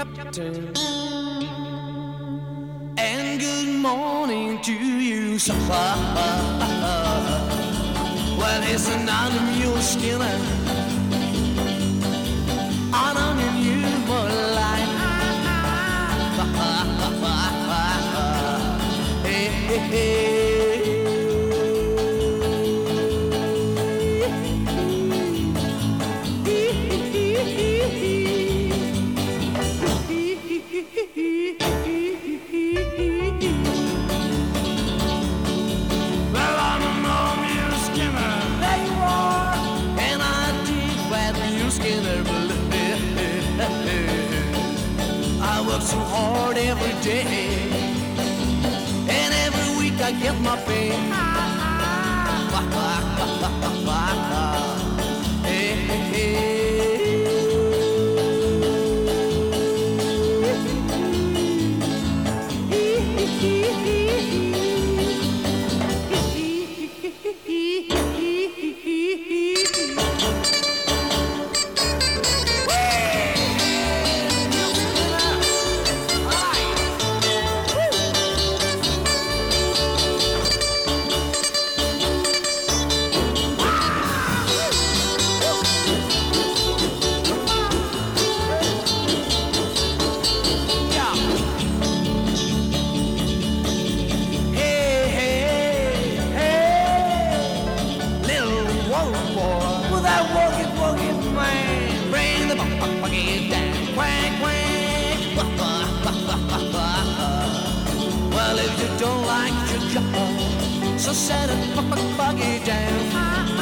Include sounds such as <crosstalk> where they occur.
Captain. And good morning to you, sir. Well, it's an animal skinner. On onion, you. <laughs> Hey, hey, hey. Work so hard every day. And every week I get my pay. <laughs> bu- bu- buggy down, quack quack. well, if you don't like your job, so set a bu- bu- buggy down.